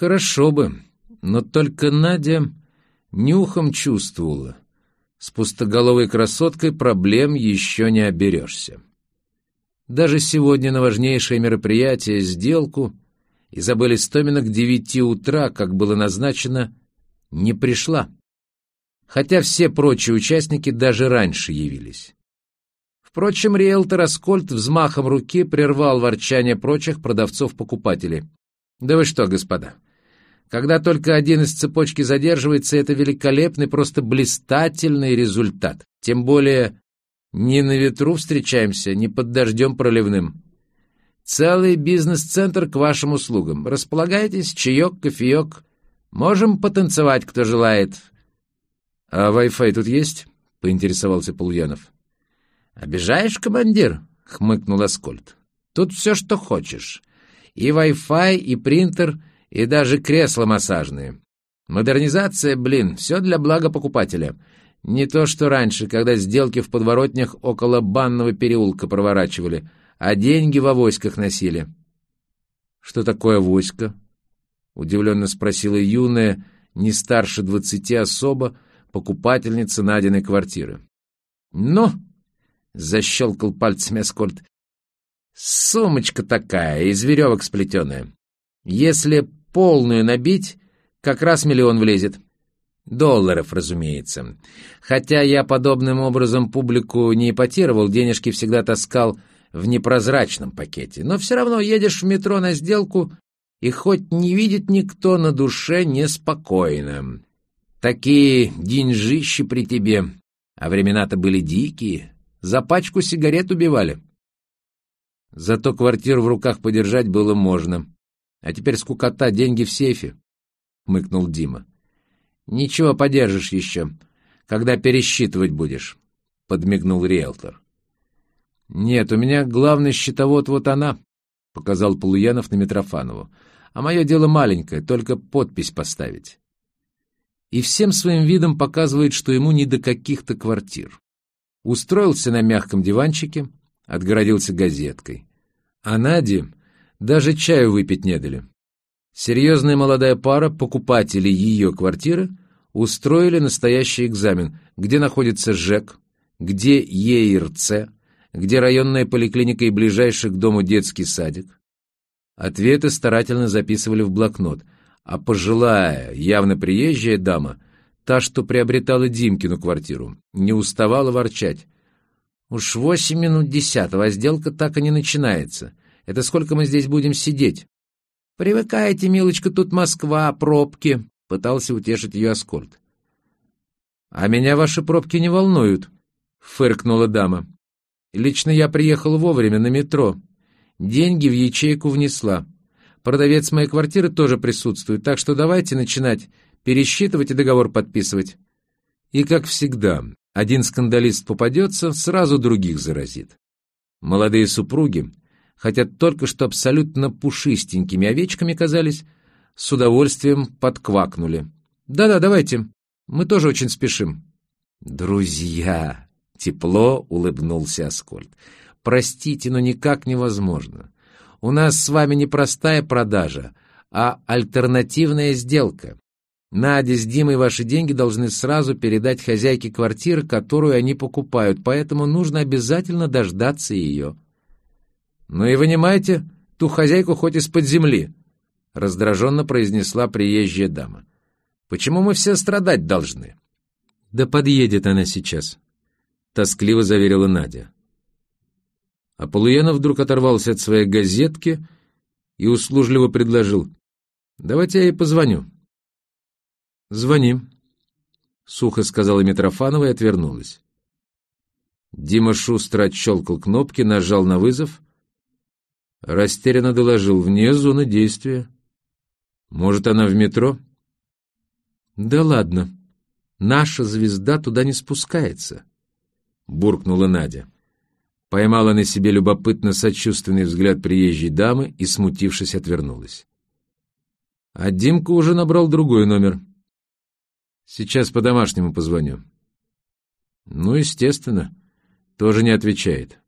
Хорошо бы, но только Надя нюхом чувствовала. С пустоголовой красоткой проблем еще не оберешься. Даже сегодня на важнейшее мероприятие, сделку, Изабель Истомина к девяти утра, как было назначено, не пришла. Хотя все прочие участники даже раньше явились. Впрочем, риэлтор Аскольд взмахом руки прервал ворчание прочих продавцов-покупателей. «Да вы что, господа, когда только один из цепочки задерживается, это великолепный, просто блистательный результат. Тем более не на ветру встречаемся, не под дождем проливным. Целый бизнес-центр к вашим услугам. Располагайтесь, чаек, кофеек. Можем потанцевать, кто желает. — А Wi-Fi тут есть? — поинтересовался Полуянов. — Обижаешь, командир? — хмыкнул Аскольд. — Тут все, что хочешь. И Wi-Fi, и принтер, и даже кресла массажные. Модернизация, блин, все для блага покупателя. Не то, что раньше, когда сделки в подворотнях около банного переулка проворачивали, а деньги в авоськах носили. — Что такое авоська? — удивленно спросила юная, не старше двадцати особа, покупательница Надиной квартиры. — Ну, — защелкал пальцами Аскольд, — сумочка такая, из веревок сплетенная. Если полную набить, как раз миллион влезет. — Долларов, разумеется. Хотя я подобным образом публику не ипотировал, денежки всегда таскал в непрозрачном пакете. Но все равно едешь в метро на сделку, и хоть не видит никто, на душе неспокойно. Такие деньжищи при тебе, а времена-то были дикие, за пачку сигарет убивали. Зато квартиру в руках подержать было можно. А теперь скукота, деньги в сейфе, — мыкнул Дима. «Ничего, подержишь еще, когда пересчитывать будешь», — подмигнул риэлтор. «Нет, у меня главный счетовод вот она», — показал Полуянов на Митрофанову. «А мое дело маленькое, только подпись поставить». И всем своим видом показывает, что ему не до каких-то квартир. Устроился на мягком диванчике, отгородился газеткой. А Наде даже чаю выпить не дали. Серьезная молодая пара, покупатели ее квартиры, устроили настоящий экзамен, где находится ЖЭК, где ЕИРЦ, где районная поликлиника и ближайший к дому детский садик. Ответы старательно записывали в блокнот, а пожилая, явно приезжая дама, та, что приобретала Димкину квартиру, не уставала ворчать. «Уж восемь минут десятого, а сделка так и не начинается. Это сколько мы здесь будем сидеть?» «Привыкайте, милочка, тут Москва, пробки», Пытался утешить ее Аскольд. «А меня ваши пробки не волнуют», — фыркнула дама. «Лично я приехал вовремя на метро. Деньги в ячейку внесла. Продавец моей квартиры тоже присутствует, так что давайте начинать пересчитывать и договор подписывать». И, как всегда, один скандалист попадется, сразу других заразит. Молодые супруги, хотя только что абсолютно пушистенькими овечками казались, с удовольствием подквакнули. «Да-да, давайте. Мы тоже очень спешим». «Друзья!» — тепло улыбнулся Аскольд. «Простите, но никак невозможно. У нас с вами не простая продажа, а альтернативная сделка. Надя с Димой ваши деньги должны сразу передать хозяйке квартиры, которую они покупают, поэтому нужно обязательно дождаться ее». «Ну и вынимайте ту хозяйку хоть из-под земли», — раздраженно произнесла приезжая дама. «Почему мы все страдать должны?» «Да подъедет она сейчас», — тоскливо заверила Надя. А Полуянов вдруг оторвался от своей газетки и услужливо предложил. «Давайте я ей позвоню». «Звони», — сухо сказала Митрофанова и отвернулась. Дима шустро отщелкал кнопки, нажал на вызов. Растерянно доложил вне зоны действия. Может, она в метро? Да ладно. Наша звезда туда не спускается, буркнула Надя. Поймала на себе любопытно сочувственный взгляд приезжей дамы и, смутившись, отвернулась. А Димка уже набрал другой номер. Сейчас по-домашнему позвоню. Ну, естественно, тоже не отвечает.